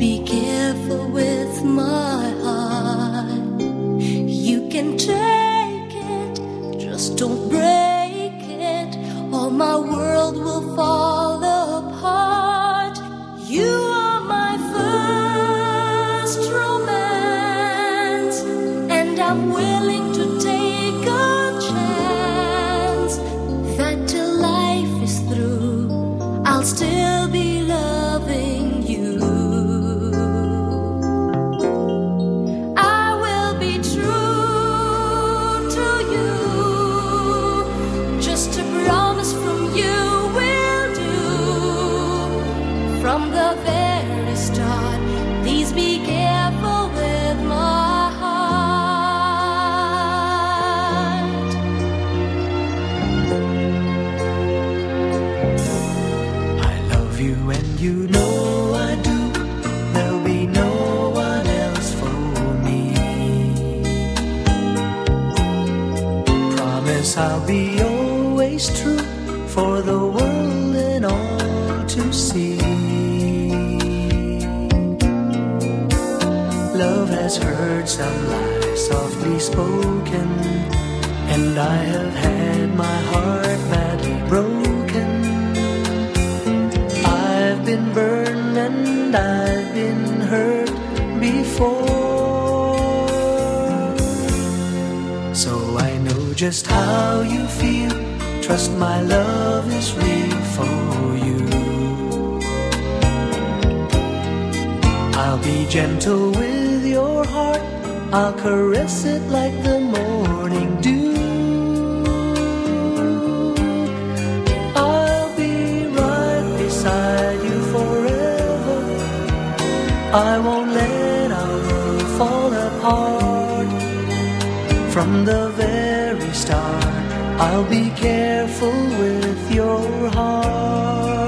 careful with my heart. You can take it, just don't break it, or my world will fall apart. You are my first romance, and I'm willing to take a chance that till life is through, I'll still be Promise I'll be always true for the world and all to see. Love has heard some lies softly spoken, and I have had my heart badly broken. I've been burned and I've been hurt before. Just how you feel. Trust my love is real for you. I'll be gentle with your heart. I'll caress it like the morning dew. I'll be right beside you forever. I won't let our love fall apart. From the very start, I'll be careful with your heart.